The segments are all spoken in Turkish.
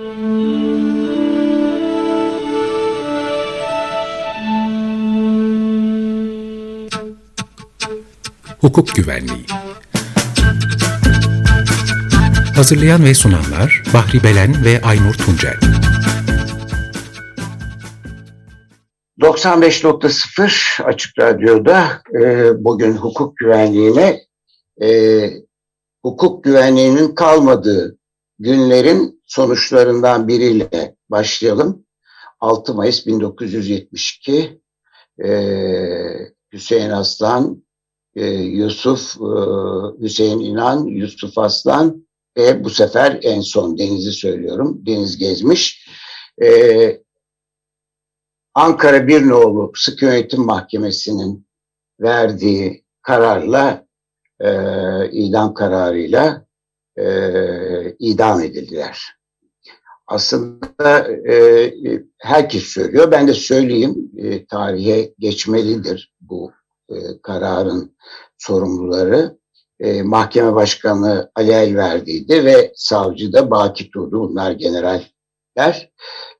Hukuk Güvenliği. Hazırlayan ve sunanlar Bahri Belen ve Aynur Tuncel. 95.0 Açık Radyo'da e, bugün hukuk güvenliğine e, hukuk güvenliğinin kalmadığı günlerin sonuçlarından biriyle başlayalım. 6 Mayıs 1972 e, Hüseyin Aslan, e, Yusuf, e, Hüseyin İnan, Yusuf Aslan ve bu sefer en son Deniz'i söylüyorum. Deniz Gezmiş. E, Ankara Birnoğlu Sık Yönetim Mahkemesi'nin verdiği kararla, e, idam kararıyla e, idam edildiler. Aslında e, herkes söylüyor, ben de söyleyeyim, e, tarihe geçmelidir bu e, kararın sorumluları. E, mahkeme başkanı Ali El verdiydi ve savcı da Baki Turdu, bunlar generaller.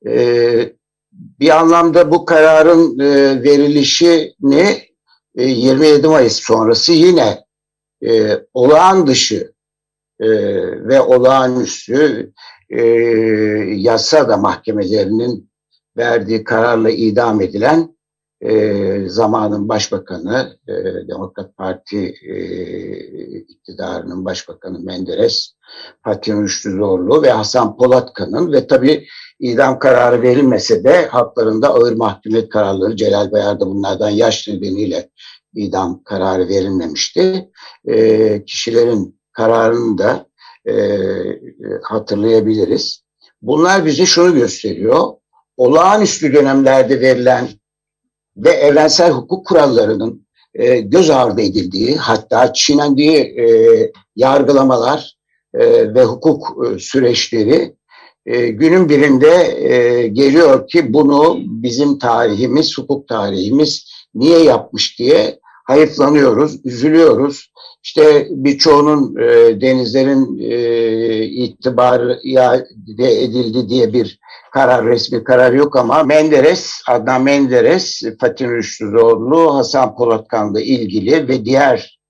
E, bir anlamda bu kararın e, verilişini e, 27 Mayıs sonrası yine e, olağan dışı e, ve olağanüstü e, yasa da mahkemelerinin verdiği kararla idam edilen e, zamanın başbakanı, e, Demokrat Parti e, iktidarının başbakanı Menderes, Fatih Rüştü Zorlu ve Hasan Polatkan'ın ve tabii idam kararı verilmese de haklarında ağır mahkumiyet kararları Celal Bayar da bunlardan yaş nedeniyle idam kararı verilmemişti. E, kişilerin kararını da e, hatırlayabiliriz. Bunlar bize şunu gösteriyor. Olağanüstü dönemlerde verilen ve evrensel hukuk kurallarının e, göz ardı edildiği hatta çiğnendiği e, yargılamalar e, ve hukuk e, süreçleri e, günün birinde e, geliyor ki bunu bizim tarihimiz, hukuk tarihimiz niye yapmış diye hayıflanıyoruz, üzülüyoruz. İşte birçoğunun e, denizlerin e, itibarı iade edildi diye bir karar, resmi karar yok ama Menderes, Adnan Menderes, Fatih Rüştüzoğlu, Hasan Polatkan'la ilgili ve diğer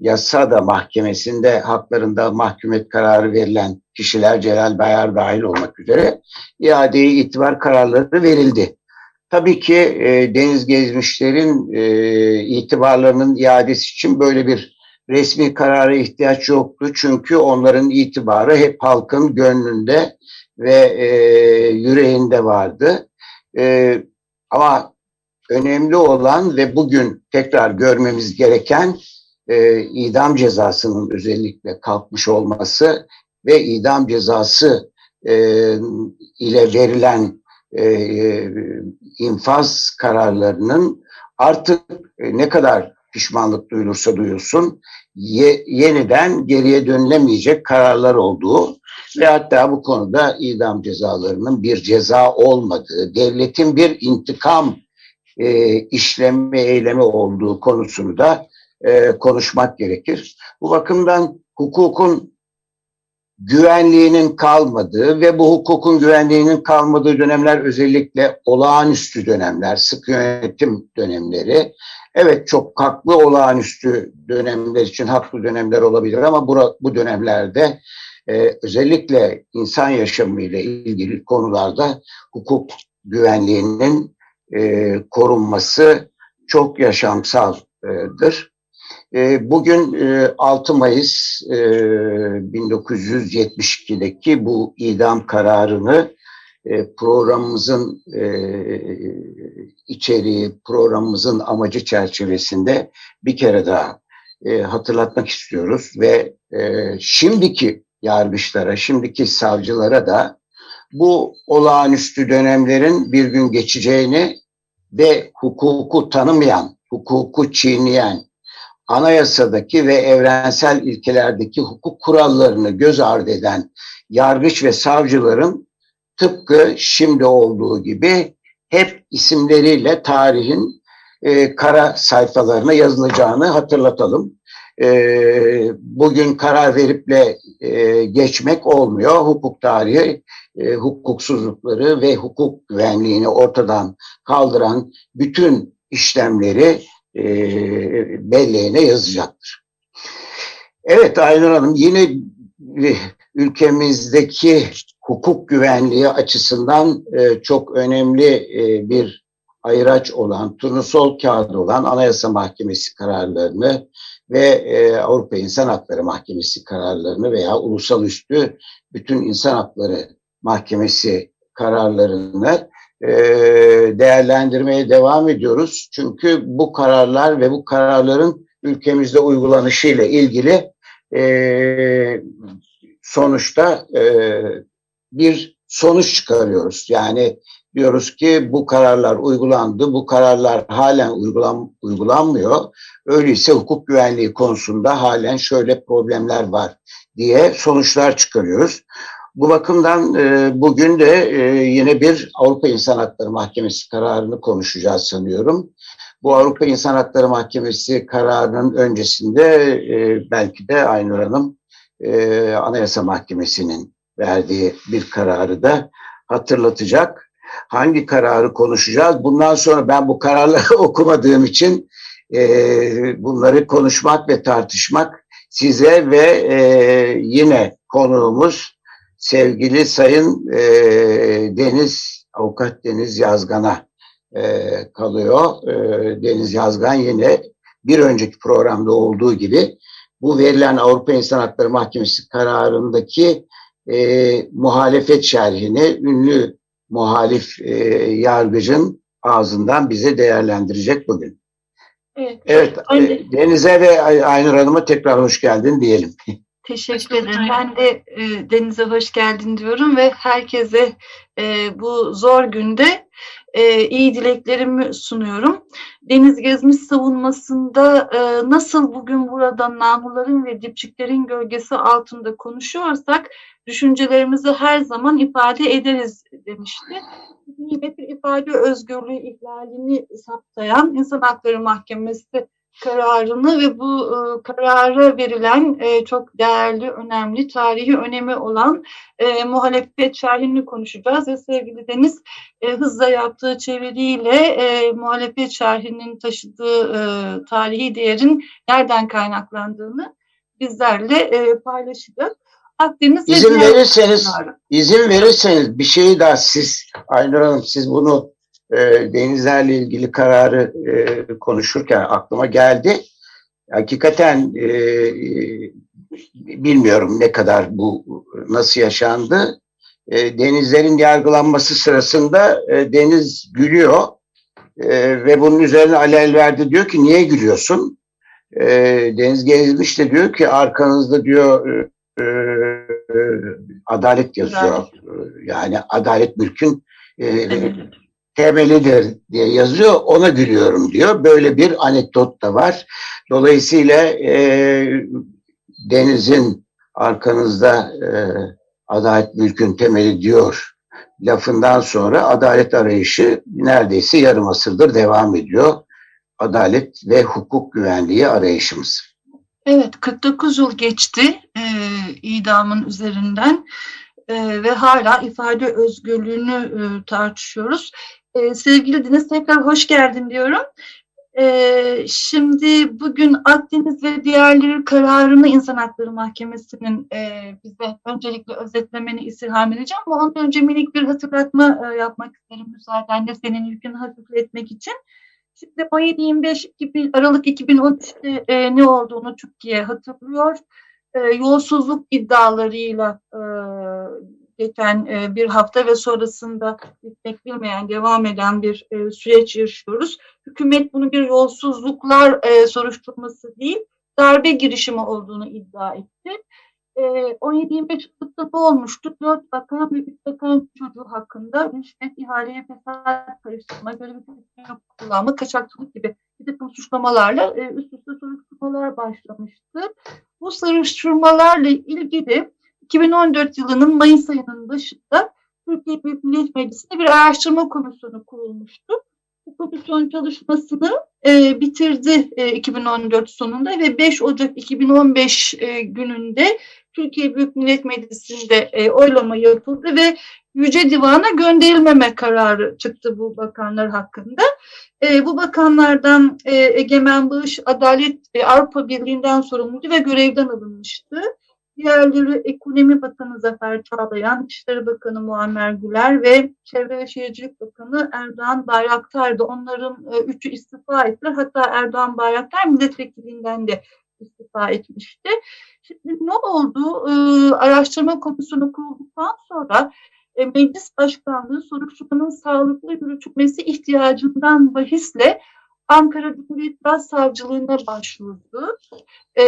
yasada mahkemesinde haklarında mahkumiyet kararı verilen kişiler Celal Bayar dahil olmak üzere iadeye itibar kararları verildi. Tabii ki e, deniz gezmişlerin e, itibarlarının iadesi için böyle bir resmi karara ihtiyaç yoktu. Çünkü onların itibarı hep halkın gönlünde ve e, yüreğinde vardı. E, ama önemli olan ve bugün tekrar görmemiz gereken e, idam cezasının özellikle kalkmış olması ve idam cezası e, ile verilen e, infaz kararlarının artık e, ne kadar pişmanlık duyulursa duyulsun ye, yeniden geriye dönülemeyecek kararlar olduğu ve hatta bu konuda idam cezalarının bir ceza olmadığı, devletin bir intikam e, işlemi, eylemi olduğu konusunu da e, konuşmak gerekir. Bu bakımdan hukukun güvenliğinin kalmadığı ve bu hukukun güvenliğinin kalmadığı dönemler özellikle olağanüstü dönemler, sık yönetim dönemleri. Evet çok haklı olağanüstü dönemler için haklı dönemler olabilir ama bu, bu dönemlerde e, özellikle insan yaşamı ile ilgili konularda hukuk güvenliğinin e, korunması çok yaşamsaldır. E, bugün 6 e, Mayıs 1972'deki e, bu idam kararını programımızın içeriği, programımızın amacı çerçevesinde bir kere daha hatırlatmak istiyoruz ve şimdiki yargıçlara, şimdiki savcılara da bu olağanüstü dönemlerin bir gün geçeceğini ve hukuku tanımayan, hukuku çiğneyen, anayasadaki ve evrensel ilkelerdeki hukuk kurallarını göz ardı eden yargıç ve savcıların tıpkı şimdi olduğu gibi hep isimleriyle tarihin e, kara sayfalarına yazılacağını hatırlatalım. E, bugün karar veriple e, geçmek olmuyor. Hukuk tarihi e, hukuksuzlukları ve hukuk güvenliğini ortadan kaldıran bütün işlemleri e, belleğine yazacaktır. Evet Aynur Hanım yine e, ülkemizdeki hukuk güvenliği açısından e, çok önemli e, bir ayraç olan, turnusol kağıdı olan Anayasa Mahkemesi kararlarını ve Avrupa İnsan Hakları Mahkemesi kararlarını veya ulusal üstü bütün insan hakları mahkemesi kararlarını e, değerlendirmeye devam ediyoruz. Çünkü bu kararlar ve bu kararların ülkemizde uygulanışı ile ilgili e, sonuçta e, bir sonuç çıkarıyoruz. Yani diyoruz ki bu kararlar uygulandı, bu kararlar halen uygulan, uygulanmıyor. Öyleyse hukuk güvenliği konusunda halen şöyle problemler var diye sonuçlar çıkarıyoruz. Bu bakımdan e, bugün de e, yine bir Avrupa İnsan Hakları Mahkemesi kararını konuşacağız sanıyorum. Bu Avrupa İnsan Hakları Mahkemesi kararının öncesinde e, belki de Aynur Hanım e, Anayasa Mahkemesi'nin verdiği bir kararı da hatırlatacak. Hangi kararı konuşacağız? Bundan sonra ben bu kararları okumadığım için e, bunları konuşmak ve tartışmak size ve e, yine konuğumuz sevgili Sayın e, Deniz, Avukat Deniz Yazgan'a e, kalıyor. E, Deniz Yazgan yine bir önceki programda olduğu gibi bu verilen Avrupa İnsan Hakları Mahkemesi kararındaki e, muhalefet şerhini ünlü muhalif e, yargıcın ağzından bize değerlendirecek bugün. Evet, evet e, Deniz'e ve Aynur Hanım'a tekrar hoş geldin diyelim. Teşekkür ederim. Ben de e, Deniz'e hoş geldin diyorum ve herkese e, bu zor günde e, iyi dileklerimi sunuyorum. Deniz Gezmiş savunmasında e, nasıl bugün burada namluların ve dipçiklerin gölgesi altında konuşuyorsak düşüncelerimizi her zaman ifade ederiz demişti. Nimet'in ifade özgürlüğü ihlalini saptayan İnsan Hakları Mahkemesi kararını ve bu e, karara verilen e, çok değerli, önemli, tarihi önemi olan e, muhalefet şerhini konuşacağız ve sevgili Deniz e, hızla yaptığı çeviriyle e, muhalefet şerhinin taşıdığı e, tarihi değerin nereden kaynaklandığını bizlerle e, paylaşacak. Akdeniz izin verirseniz, izin verirseniz bir şeyi daha siz Aynur Hanım siz bunu e, denizlerle ilgili kararı e, konuşurken aklıma geldi. Hakikaten e, bilmiyorum ne kadar bu nasıl yaşandı. E, denizlerin yargılanması sırasında e, Deniz gülüyor e, ve bunun üzerine alel verdi diyor ki niye gülüyorsun? E, Deniz gezmiş de diyor ki arkanızda diyor e, e, adalet yazıyor. Yani adalet mülkün e, temelidir diye yazıyor. Ona gülüyorum diyor. Böyle bir anekdot da var. Dolayısıyla e, denizin arkanızda e, adalet mülkün temeli diyor lafından sonra adalet arayışı neredeyse yarım asırdır devam ediyor. Adalet ve hukuk güvenliği arayışımız. Evet, 49 yıl geçti e, idamın üzerinden e, ve hala ifade özgürlüğünü e, tartışıyoruz. E, sevgili Deniz tekrar hoş geldin diyorum. E, şimdi bugün Akdeniz ve diğerleri kararını İnsan Hakları Mahkemesi'nin e, bize öncelikle özetlemeni istirham edeceğim. Ama ondan önce minik bir hatırlatma e, yapmak isterim müsaadenle senin yükünü hafifletmek için. Şimdi 17-25 Aralık 2013'te e, ne olduğunu Türkiye hatırlıyor. E, yolsuzluk iddialarıyla e, geçen e, bir hafta ve sonrasında bitmek bilmeyen, devam eden bir e, süreç yaşıyoruz. Hükümet bunu bir yolsuzluklar e, soruşturması değil, darbe girişimi olduğunu iddia etti. 17-25 Aralık'ta ne olmuştu? 4 bakan ve 3 bakan çocuğu hakkında rüşvet, ihaleye fesat karıştırma, görevi kullanma, kaçakçılık gibi bir takım suçlamalarla üst üste soruşturmalar başlamıştı. Bu soruşturmalarla ilgili 2014 yılının Mayıs ayının başında Türkiye Büyük Millet Meclisi'nde bir araştırma komisyonu kurulmuştu. Bu komisyon çalışmasını e, bitirdi e, 2014 sonunda ve 5 Ocak 2015 e, gününde Türkiye Büyük Millet Meclisi'nde e, oylama yapıldı ve Yüce Divan'a gönderilmeme kararı çıktı bu bakanlar hakkında. E, bu bakanlardan e, Egemen Bağış Adalet e, Avrupa Birliği'nden sorumluydu ve görevden alınmıştı. Diğerleri Ekonomi Bakanı Zafer Çağlayan, İçişleri Bakanı Muammer Güler ve Çevre ve Şehircilik Bakanı Erdoğan Bayraktar'dı. Onların e, üçü istifa ettiler. Hatta Erdoğan Bayraktar milletvekilinden de istifa etmişti. Şimdi ne oldu? E, araştırma komisyonu kurulduktan sonra e, meclis başkanlığı soruşturmanın sağlıklı yürütülmesi ihtiyacından bahisle Ankara Cumhuriyet Başsavcılığına başvurdu e,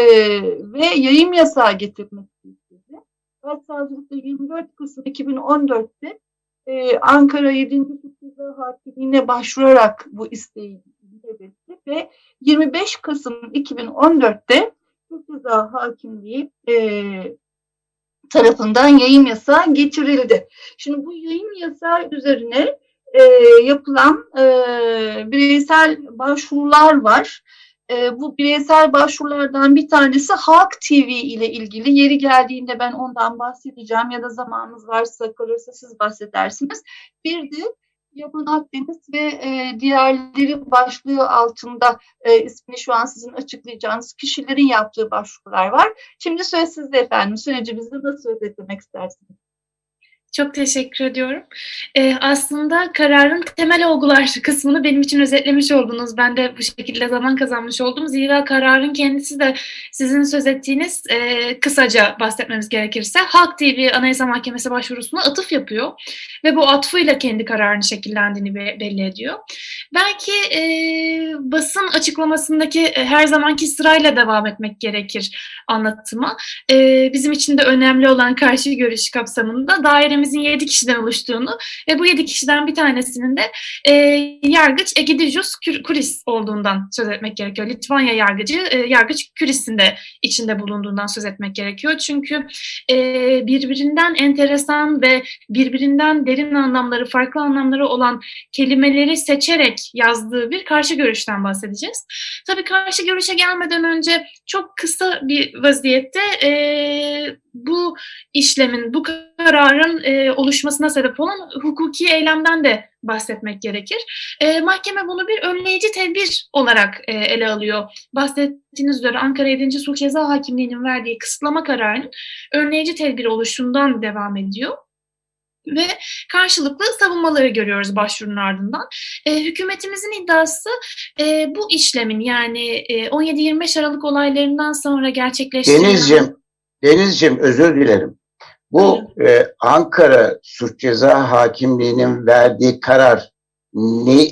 ve yayın yasağı getirmek istedi. Başsavcılıkta 24 Kasım 2014'te e, Ankara 7. Suç Ceza Hakimliğine başvurarak bu isteği iletti ve 25 Kasım 2014'te Suç Ceza Hakimliği e, tarafından yayın yasağı getirildi. Şimdi bu yayın yasağı üzerine e, yapılan e, bireysel başvurular var. E, bu bireysel başvurulardan bir tanesi Halk TV ile ilgili. Yeri geldiğinde ben ondan bahsedeceğim ya da zamanımız varsa kalırsa siz bahsedersiniz. Bir de Yaman Akdeniz ve e, diğerleri başlığı altında e, ismini şu an sizin açıklayacağınız kişilerin yaptığı başvurular var. Şimdi söz sizde efendim. Sürecimizi nasıl özetlemek istersiniz? Çok teşekkür ediyorum. Ee, aslında kararın temel olgular kısmını benim için özetlemiş oldunuz. Ben de bu şekilde zaman kazanmış oldum. Zira kararın kendisi de sizin söz ettiğiniz e, kısaca bahsetmemiz gerekirse Halk TV Anayasa Mahkemesi başvurusuna atıf yapıyor. Ve bu atfıyla kendi kararını şekillendiğini be belli ediyor. Belki e, basın açıklamasındaki e, her zamanki sırayla devam etmek gerekir anlatıma. E, bizim için de önemli olan karşı görüş kapsamında dairemiz dairemizin 7 kişiden oluştuğunu ve bu 7 kişiden bir tanesinin de e, yargıç Egidijus Kuris olduğundan söz etmek gerekiyor. Litvanya yargıcı e, yargıç Kuris'in de içinde bulunduğundan söz etmek gerekiyor. Çünkü e, birbirinden enteresan ve birbirinden derin anlamları, farklı anlamları olan kelimeleri seçerek yazdığı bir karşı görüşten bahsedeceğiz. Tabii karşı görüşe gelmeden önce çok kısa bir vaziyette e, bu işlemin, bu kararın e, oluşmasına sebep olan hukuki eylemden de bahsetmek gerekir. E, mahkeme bunu bir önleyici tedbir olarak e, ele alıyor. Bahsettiğiniz üzere Ankara 7. Sulh Ceza Hakimliği'nin verdiği kısıtlama kararının önleyici tedbir oluşundan devam ediyor ve karşılıklı savunmaları görüyoruz başvurunun ardından. E, hükümetimizin iddiası e, bu işlemin yani e, 17-25 Aralık olaylarından sonra gerçekleştirilen... Denizciğim, Denizciğim özür dilerim. Bu e, Ankara Suç Ceza Hakimliği'nin verdiği karar ne,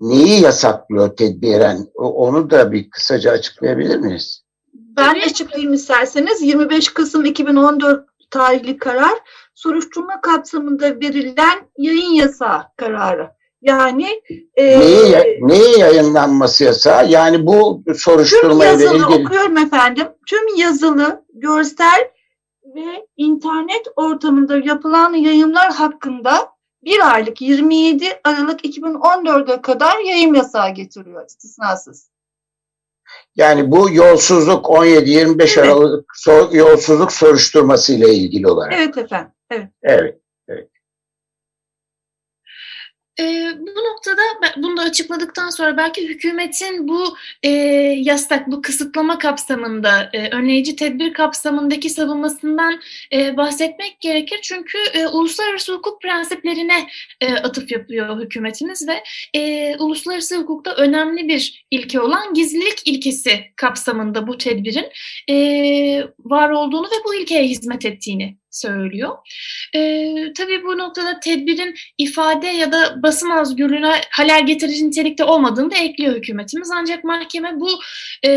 neyi yasaklıyor tedbiren? Onu da bir kısaca açıklayabilir miyiz? Ben açıklayayım isterseniz. 25 Kasım 2014 tarihli karar soruşturma kapsamında verilen yayın yasağı kararı. Yani e, neyi, neyi yayınlanması yasağı? Yani bu soruşturma ile ilgili. okuyorum efendim. Tüm yazılı, görsel ve internet ortamında yapılan yayınlar hakkında bir aylık 27 Aralık 2014'e kadar yayın yasağı getiriyor istisnasız. Yani bu yolsuzluk 17-25 evet. Aralık yolsuzluk soruşturması ile ilgili olarak. Evet efendim. Evet. Evet. E, bu noktada bunu da açıkladıktan sonra belki hükümetin bu e, yasak, bu kısıtlama kapsamında, e, önleyici tedbir kapsamındaki savunmasından e, bahsetmek gerekir. Çünkü e, uluslararası hukuk prensiplerine e, atıf yapıyor hükümetimiz ve e, uluslararası hukukta önemli bir ilke olan gizlilik ilkesi kapsamında bu tedbirin e, var olduğunu ve bu ilkeye hizmet ettiğini söylüyor. E, tabii bu noktada tedbirin ifade ya da basın özgürlüğüne halel getirici nitelikte olmadığını da ekliyor hükümetimiz. Ancak mahkeme bu e,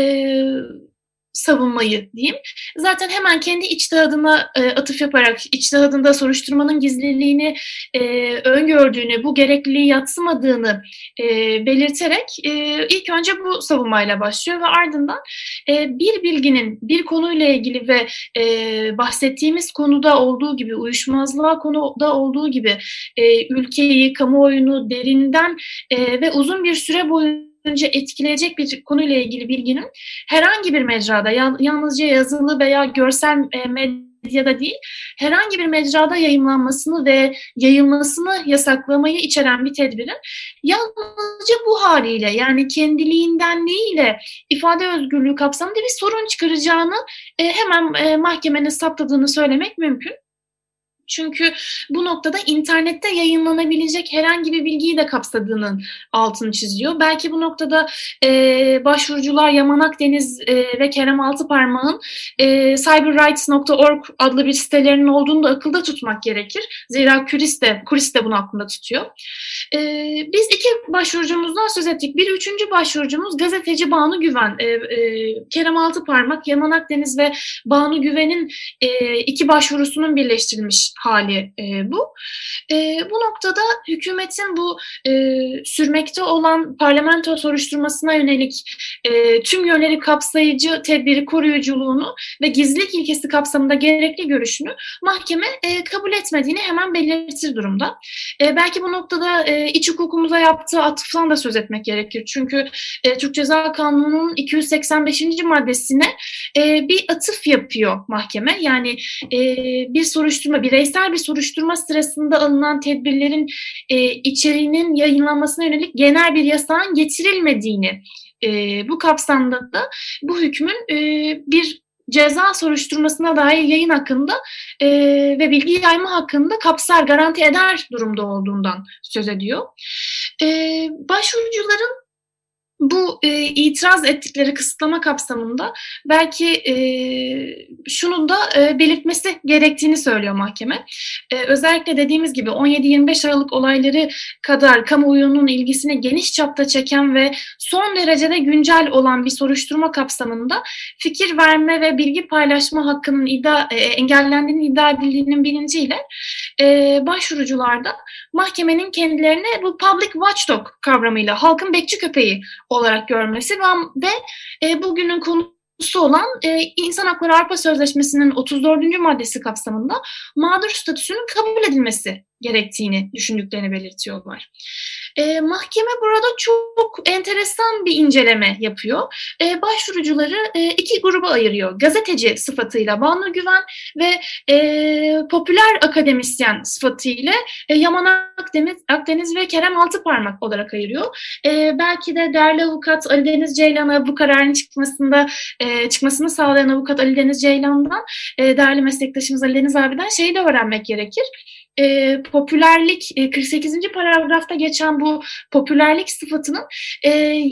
savunmayı diyeyim. Zaten hemen kendi içtihadına e, atıf yaparak içtihadında soruşturmanın gizliliğini e, öngördüğünü, bu gerekliliği yatsımadığını e, belirterek e, ilk önce bu savunmayla başlıyor ve ardından e, bir bilginin bir konuyla ilgili ve e, bahsettiğimiz konuda olduğu gibi uyuşmazlığa konuda olduğu gibi e, ülkeyi, kamuoyunu derinden e, ve uzun bir süre boyunca önce etkileyecek bir konuyla ilgili bilginin herhangi bir mecrada yalnızca yazılı veya görsel e, medya medyada değil, herhangi bir mecrada yayınlanmasını ve yayılmasını yasaklamayı içeren bir tedbirin yalnızca bu haliyle yani kendiliğindenliğiyle ifade özgürlüğü kapsamında bir sorun çıkaracağını e, hemen e, mahkemenin saptadığını söylemek mümkün. Çünkü bu noktada internette yayınlanabilecek herhangi bir bilgiyi de kapsadığının altını çiziyor. Belki bu noktada e, başvurucular Yaman Akdeniz e, ve Kerem Altıparmak'ın e, cyberrights.org adlı bir sitelerinin olduğunu da akılda tutmak gerekir. Zira Kuris de, Kuris de bunu aklında tutuyor. E, biz iki başvurucumuzdan söz ettik. Bir üçüncü başvurucumuz gazeteci Banu Güven. E, e, Kerem Altıparmak, Yaman Akdeniz ve Banu Güven'in e, iki başvurusunun birleştirilmiş hali e, bu. E, bu noktada hükümetin bu e, sürmekte olan parlamento soruşturmasına yönelik e, tüm yönleri kapsayıcı tedbiri koruyuculuğunu ve gizlilik ilkesi kapsamında gerekli görüşünü mahkeme e, kabul etmediğini hemen belirtir durumda. E, belki bu noktada e, iç hukukumuza yaptığı atıftan da söz etmek gerekir. Çünkü e, Türk Ceza Kanunu'nun 285. maddesine e, bir atıf yapıyor mahkeme. Yani e, bir soruşturma, bireysel bireysel bir soruşturma sırasında alınan tedbirlerin e, içeriğinin yayınlanmasına yönelik genel bir yasağın getirilmediğini e, bu kapsamda da bu hükmün e, bir ceza soruşturmasına dair yayın hakkında e, ve bilgi yayma hakkında kapsar, garanti eder durumda olduğundan söz ediyor. E, başvurucuların bu e, itiraz ettikleri kısıtlama kapsamında belki e, şunun da e, belirtmesi gerektiğini söylüyor mahkeme. E, özellikle dediğimiz gibi 17-25 Aralık olayları kadar kamuoyunun ilgisini geniş çapta çeken ve son derecede güncel olan bir soruşturma kapsamında fikir verme ve bilgi paylaşma hakkının iddia, e, engellendiğini iddia edildiğinin bilinciyle e, başvurucularda mahkemenin kendilerine bu public watchdog kavramıyla halkın bekçi köpeği olarak görmesi ve e, bugünün konusu olan e, İnsan Hakları Avrupa Sözleşmesi'nin 34. maddesi kapsamında mağdur statüsünün kabul edilmesi gerektiğini düşündüklerini belirtiyorlar. E, mahkeme burada çok enteresan bir inceleme yapıyor. E, başvurucuları e, iki gruba ayırıyor. Gazeteci sıfatıyla Banu Güven ve e, popüler akademisyen sıfatıyla e, Yaman Akdeniz, Akdeniz ve Kerem Altıparmak olarak ayırıyor. E, belki de değerli avukat Ali Deniz Ceylan'a bu kararın çıkmasında e, çıkmasını sağlayan avukat Ali Deniz Ceylan'dan e, değerli meslektaşımız Ali Deniz abiden şeyi de öğrenmek gerekir e, popülerlik e, 48. paragrafta geçen bu popülerlik sıfatının e,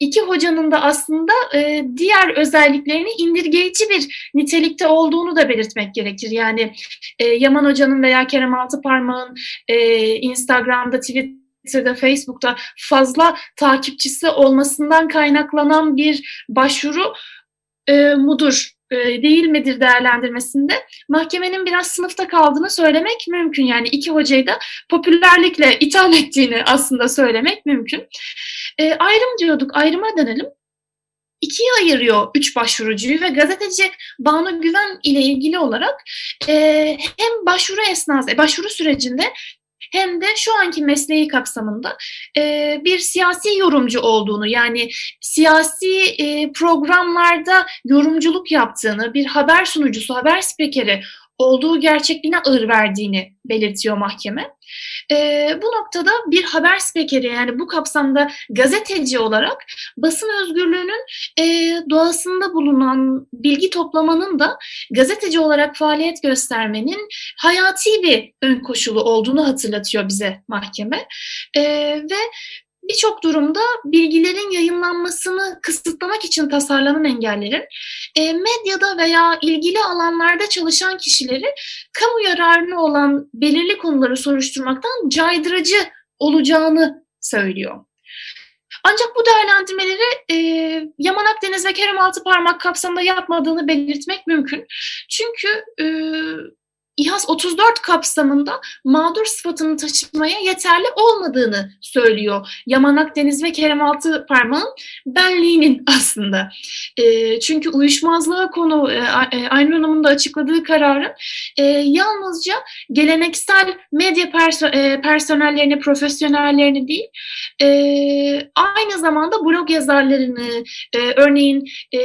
iki hocanın da aslında e, diğer özelliklerini indirgeyici bir nitelikte olduğunu da belirtmek gerekir. Yani e, Yaman Hoca'nın veya Kerem Altıparmak'ın e, Instagram'da, Twitter'da, Facebook'ta fazla takipçisi olmasından kaynaklanan bir başvuru e, mudur değil midir değerlendirmesinde mahkemenin biraz sınıfta kaldığını söylemek mümkün. Yani iki hocayı da popülerlikle itham ettiğini aslında söylemek mümkün. E, ayrım diyorduk, ayrıma dönelim. İkiye ayırıyor üç başvurucuyu ve gazeteci Banu Güven ile ilgili olarak e, hem başvuru esnası, başvuru sürecinde hem de şu anki mesleği kapsamında e, bir siyasi yorumcu olduğunu yani siyasi e, programlarda yorumculuk yaptığını, bir haber sunucusu, haber spikeri olduğu gerçekliğine ağır verdiğini belirtiyor mahkeme. E, bu noktada bir haber spekeri yani bu kapsamda gazeteci olarak basın özgürlüğünün e, doğasında bulunan bilgi toplamanın da gazeteci olarak faaliyet göstermenin hayati bir ön koşulu olduğunu hatırlatıyor bize mahkeme. E, ve birçok durumda bilgilerin yayınlanmasını kısıtlamak için tasarlanan engellerin e, medyada veya ilgili alanlarda çalışan kişileri kamu yararına olan belirli konuları soruşturmaktan caydırıcı olacağını söylüyor. Ancak bu değerlendirmeleri e, Yaman Akdeniz ve Kerem Altıparmak kapsamında yapmadığını belirtmek mümkün. Çünkü e, İHAS 34 kapsamında mağdur sıfatını taşımaya yeterli olmadığını söylüyor. Yaman Akdeniz ve Kerem Altıparmak'ın benliğinin aslında. E, çünkü uyuşmazlığa konu e, Aynur Hanım'ın da açıkladığı kararın e, yalnızca geleneksel medya perso e, personellerini, profesyonellerini değil, e, aynı zamanda blog yazarlarını, e, örneğin e,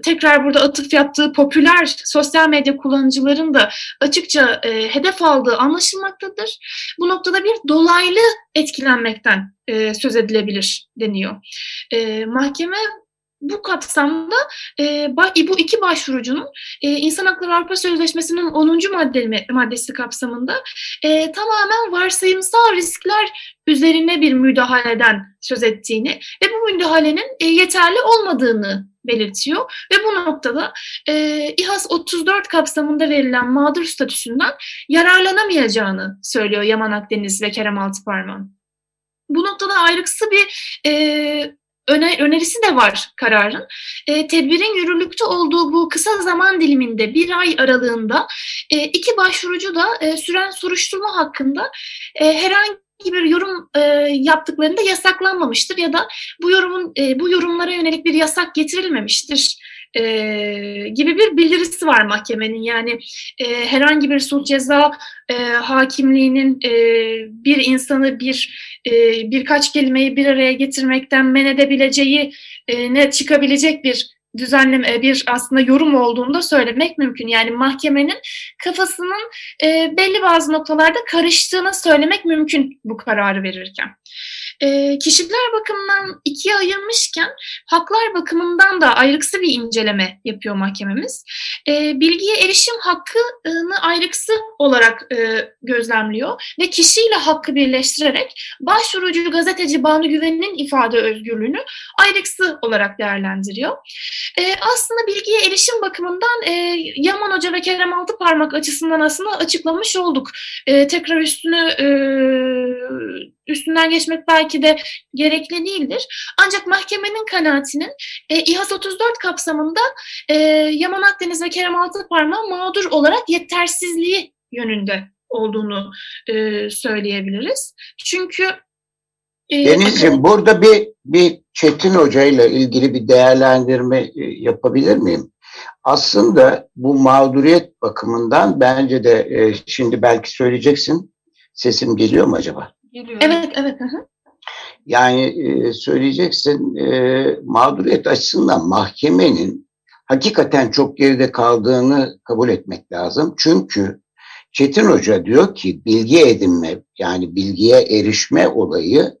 tekrar burada atıf yaptığı popüler sosyal medya kullanıcıların da açıkça e, hedef aldığı anlaşılmaktadır. Bu noktada bir dolaylı etkilenmekten e, söz edilebilir deniyor. E, mahkeme bu kapsamda e, bu iki başvurucunun e, İnsan Hakları Avrupa Sözleşmesi'nin 10. Madde, maddesi kapsamında e, tamamen varsayımsal riskler üzerine bir müdahaleden söz ettiğini ve bu müdahalenin e, yeterli olmadığını belirtiyor ve bu noktada e, İHAS 34 kapsamında verilen mağdur statüsünden yararlanamayacağını söylüyor Yaman Akdeniz ve Kerem Altıparman. Bu noktada ayrıksı bir e, önerisi de var kararın. E, tedbirin yürürlükte olduğu bu kısa zaman diliminde bir ay aralığında e, iki başvurucu da e, süren soruşturma hakkında e, herhangi bir yorum e, yaptıklarında yasaklanmamıştır ya da bu yorumun e, bu yorumlara yönelik bir yasak getirilmemiştir e, gibi bir bildirisi var mahkemenin. Yani e, herhangi bir suç ceza e, hakimliğinin e, bir insanı bir e, birkaç kelimeyi bir araya getirmekten men edebileceği e, ne çıkabilecek bir düzenleme e, bir aslında yorum olduğunu da söylemek mümkün. Yani mahkemenin kafasının e, belli bazı noktalarda karıştığını söylemek mümkün bu kararı verirken. E, kişiler bakımından ikiye ayırmışken haklar bakımından da ayrıksı bir inceleme yapıyor mahkememiz. E, bilgiye erişim hakkını ayrıksı olarak e, gözlemliyor ve kişiyle hakkı birleştirerek başvurucu gazeteci Banu Güven'in ifade özgürlüğünü ayrıksı olarak değerlendiriyor. E, aslında bilgiye erişim bakımından e, Yaman Hoca ve Kerem Altıparmak açısından aslında açıklamış olduk. E, tekrar üstünü e, üstünden geçmek belki de gerekli değildir. Ancak mahkemenin kanaatinin e, İHAS 34 kapsamında e, Yaman Akdeniz ve Kerem Altıparmak mağdur olarak yetersizliği yönünde olduğunu e, söyleyebiliriz. Çünkü ee, Deniz'ciğim burada bir, bir Çetin Hoca ile ilgili bir değerlendirme e, yapabilir miyim? Aslında bu mağduriyet bakımından bence de e, şimdi belki söyleyeceksin. Sesim geliyor mu acaba? Geliyor. Evet, evet. Hı hı. Yani e, söyleyeceksin e, mağduriyet açısından mahkemenin hakikaten çok geride kaldığını kabul etmek lazım. Çünkü Çetin Hoca diyor ki bilgi edinme yani bilgiye erişme olayı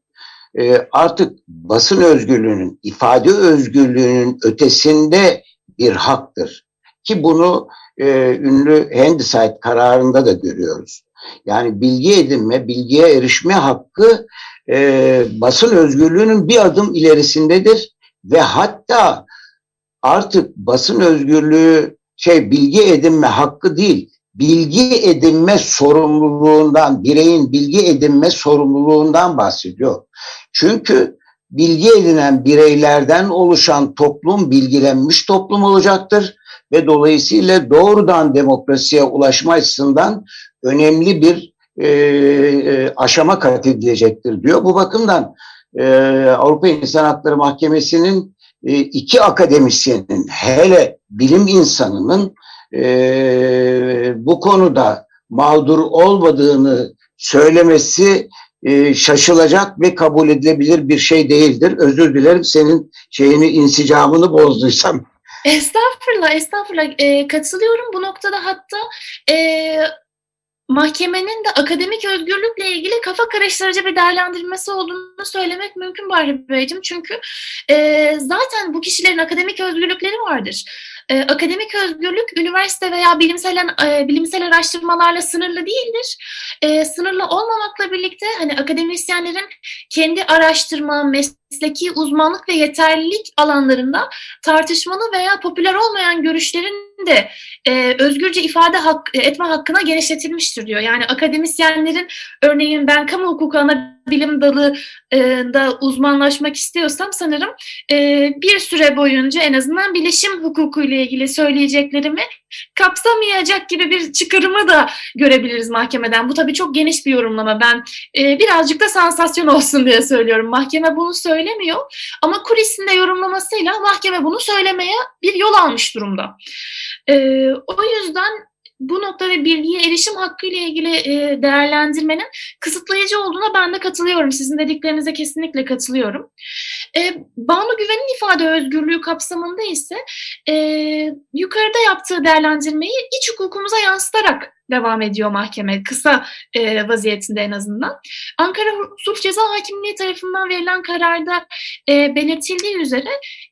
e, artık basın özgürlüğünün, ifade özgürlüğünün ötesinde bir haktır. Ki bunu e, ünlü Handicide kararında da görüyoruz. Yani bilgi edinme, bilgiye erişme hakkı e, basın özgürlüğünün bir adım ilerisindedir ve hatta artık basın özgürlüğü şey bilgi edinme hakkı değil, bilgi edinme sorumluluğundan, bireyin bilgi edinme sorumluluğundan bahsediyor. Çünkü bilgi edinen bireylerden oluşan toplum bilgilenmiş toplum olacaktır ve dolayısıyla doğrudan demokrasiye ulaşma açısından önemli bir e, e, aşama kat edilecektir diyor. Bu bakımdan e, Avrupa İnsan Hakları Mahkemesi'nin e, iki akademisyenin hele bilim insanının e, bu konuda mağdur olmadığını söylemesi e, şaşılacak ve kabul edilebilir bir şey değildir. Özür dilerim senin şeyini insicamını bozduysam. Estağfurullah, estağfurullah. E, katılıyorum bu noktada hatta e, mahkemenin de akademik özgürlükle ilgili kafa karıştırıcı bir değerlendirmesi olduğunu söylemek mümkün Bahri Beyciğim. Çünkü e, zaten bu kişilerin akademik özgürlükleri vardır. E, akademik özgürlük üniversite veya bilimsel e, bilimsel araştırmalarla sınırlı değildir. E, sınırlı olmamakla birlikte hani akademisyenlerin kendi araştırma, mesleki uzmanlık ve yeterlilik alanlarında tartışmalı veya popüler olmayan görüşlerin de e, özgürce ifade hak, etme hakkına genişletilmiştir diyor. Yani akademisyenlerin örneğin ben kamu hukuku ana bilim dalında uzmanlaşmak istiyorsam sanırım bir süre boyunca en azından bilişim hukuku ile ilgili söyleyeceklerimi kapsamayacak gibi bir çıkarımı da görebiliriz mahkemeden. Bu tabii çok geniş bir yorumlama. Ben birazcık da sansasyon olsun diye söylüyorum. Mahkeme bunu söylemiyor ama kulisinde yorumlamasıyla mahkeme bunu söylemeye bir yol almış durumda. O yüzden bu noktada bilgiye erişim hakkı ile ilgili e, değerlendirmenin kısıtlayıcı olduğuna ben de katılıyorum. Sizin dediklerinize kesinlikle katılıyorum. E, Banu Güven'in ifade özgürlüğü kapsamında ise e, yukarıda yaptığı değerlendirmeyi iç hukukumuza yansıtarak devam ediyor mahkeme kısa e, vaziyetinde en azından. Ankara Sulh Ceza Hakimliği tarafından verilen kararda e, belirtildiği üzere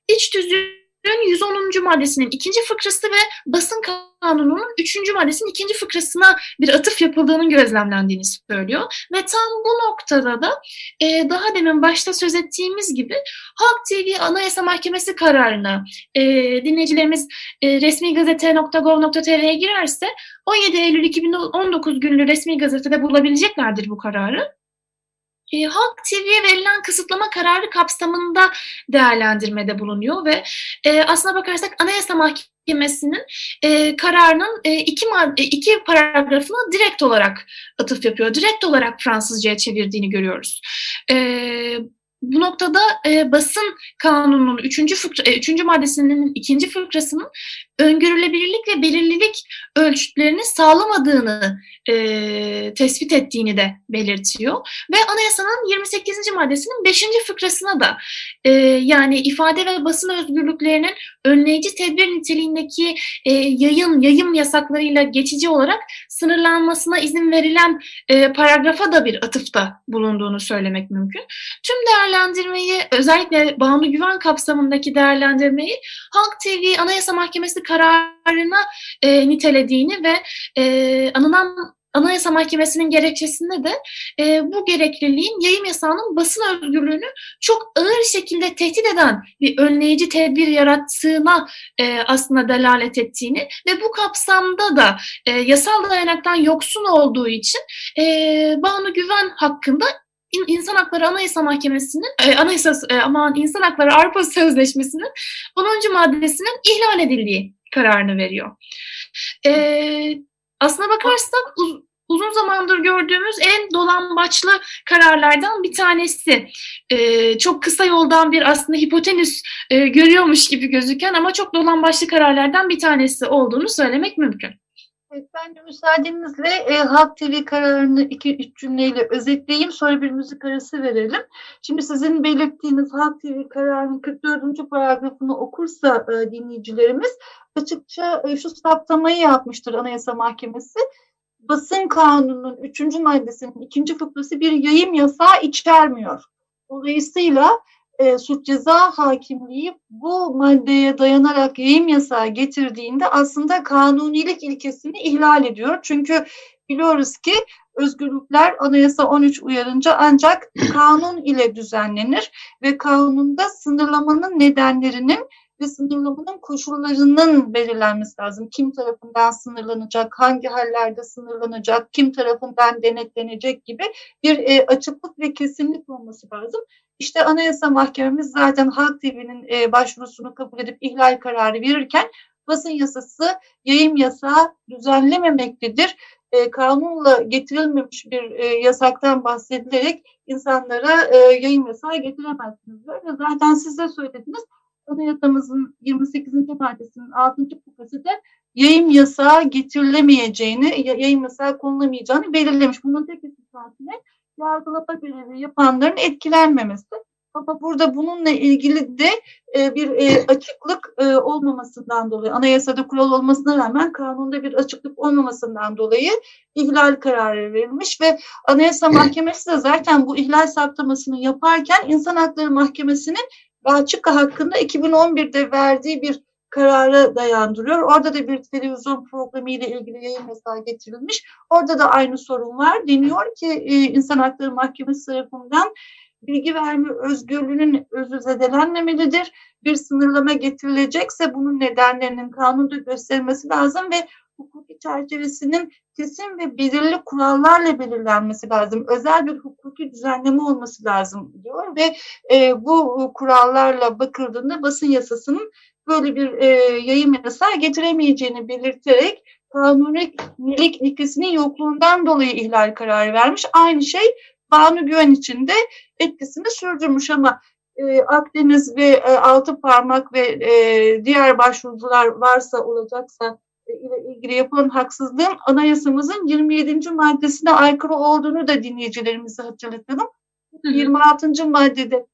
iç tüzüğü 110. maddesinin ikinci fıkrası ve basın kanununun üçüncü maddesinin ikinci fıkrasına bir atıf yapıldığının gözlemlendiğini söylüyor. Ve tam bu noktada da e, daha demin başta söz ettiğimiz gibi Halk TV Anayasa Mahkemesi kararına e, dinleyicilerimiz e, resmigazete.gov.tr'ye girerse 17 Eylül 2019 günlü resmi gazetede bulabileceklerdir bu kararı e, Halk TV'ye verilen kısıtlama kararı kapsamında değerlendirmede bulunuyor ve e, aslına bakarsak Anayasa Mahkemesi'nin e, kararının e, iki, madde, iki paragrafına direkt olarak atıf yapıyor. Direkt olarak Fransızcaya çevirdiğini görüyoruz. E, bu noktada e, basın kanununun üçüncü, fıkra, e, maddesinin ikinci fıkrasının öngörülebilirlik ve belirlilik ölçütlerini sağlamadığını e, tespit ettiğini de belirtiyor. Ve anayasanın 28. maddesinin 5. fıkrasına da e, yani ifade ve basın özgürlüklerinin önleyici tedbir niteliğindeki e, yayın, yayım yasaklarıyla geçici olarak sınırlanmasına izin verilen e, paragrafa da bir atıfta bulunduğunu söylemek mümkün. Tüm değerlendirmeyi özellikle Banu Güven kapsamındaki değerlendirmeyi Halk TV Anayasa Mahkemesi kararına e, nitelediğini ve e, anılan Anayasa Mahkemesi'nin gerekçesinde de e, bu gerekliliğin yayın yasağının basın özgürlüğünü çok ağır şekilde tehdit eden bir önleyici tedbir yarattığına e, aslında delalet ettiğini ve bu kapsamda da e, yasal dayanaktan yoksun olduğu için e, Banu Güven hakkında İnsan Hakları Anayasa Mahkemesi'nin, e, Anayasa e, İnsan Hakları Avrupa Sözleşmesi'nin 10. maddesinin ihlal edildiği kararını veriyor. E, aslına bakarsak uz, uzun zamandır gördüğümüz en dolambaçlı kararlardan bir tanesi. E, çok kısa yoldan bir aslında hipotenüs e, görüyormuş gibi gözüken ama çok dolambaçlı kararlardan bir tanesi olduğunu söylemek mümkün. Evet, ben de müsaadenizle e, Halk TV kararını iki üç cümleyle özetleyeyim. Sonra bir müzik arası verelim. Şimdi sizin belirttiğiniz Halk TV kararının 44. paragrafını okursa e, dinleyicilerimiz açıkça e, şu saptamayı yapmıştır Anayasa Mahkemesi. Basın kanununun 3. maddesinin ikinci fıkrası bir yayın yasağı içermiyor. Dolayısıyla e, suç ceza hakimliği bu maddeye dayanarak yayın yasağı getirdiğinde aslında kanunilik ilkesini ihlal ediyor. Çünkü biliyoruz ki özgürlükler anayasa 13 uyarınca ancak kanun ile düzenlenir ve kanunda sınırlamanın nedenlerinin ve sınırlamanın koşullarının belirlenmesi lazım. Kim tarafından sınırlanacak, hangi hallerde sınırlanacak, kim tarafından denetlenecek gibi bir e, açıklık ve kesinlik olması lazım. İşte Anayasa Mahkememiz zaten Halk TV'nin e, başvurusunu kabul edip ihlal kararı verirken basın yasası yayın yasağı düzenlememektedir. E, kanunla getirilmemiş bir e, yasaktan bahsedilerek insanlara e, yayın yasağı getiremezsiniz. Böyle zaten siz de söylediniz. Anayasamızın 28. maddesinin 6. fıkrası da yayın yasağı getirilemeyeceğini, yayın yasağı konulamayacağını belirlemiş. Bunun tek istisnasıyla yargılama görevi yapanların etkilenmemesi. Ama burada bununla ilgili de e, bir e, açıklık e, olmamasından dolayı, anayasada kural olmasına rağmen kanunda bir açıklık olmamasından dolayı ihlal kararı verilmiş ve Anayasa Mahkemesi de zaten bu ihlal saptamasını yaparken İnsan Hakları Mahkemesi'nin Belçika hakkında 2011'de verdiği bir karara dayandırıyor. Orada da bir televizyon programı ile ilgili yayın yasağı getirilmiş. Orada da aynı sorun var. Deniyor ki e, İnsan Hakları Mahkemesi tarafından bilgi verme özgürlüğünün özü zedelenmemelidir. Bir sınırlama getirilecekse bunun nedenlerinin kanunda gösterilmesi lazım ve hukuki çerçevesinin kesin ve belirli kurallarla belirlenmesi lazım. Özel bir hukuki düzenleme olması lazım diyor ve e, bu kurallarla bakıldığında basın yasasının böyle bir e, yayın yasağı getiremeyeceğini belirterek kanunilik ilkesinin yokluğundan dolayı ihlal kararı vermiş. Aynı şey Banu Güven için de etkisini sürdürmüş ama e, Akdeniz ve e, Altı Parmak ve e, diğer başvurucular varsa olacaksa e, ile ilgili yapılan haksızlığın anayasamızın 27. maddesine aykırı olduğunu da dinleyicilerimize hatırlatalım. Hı hı. 26. maddede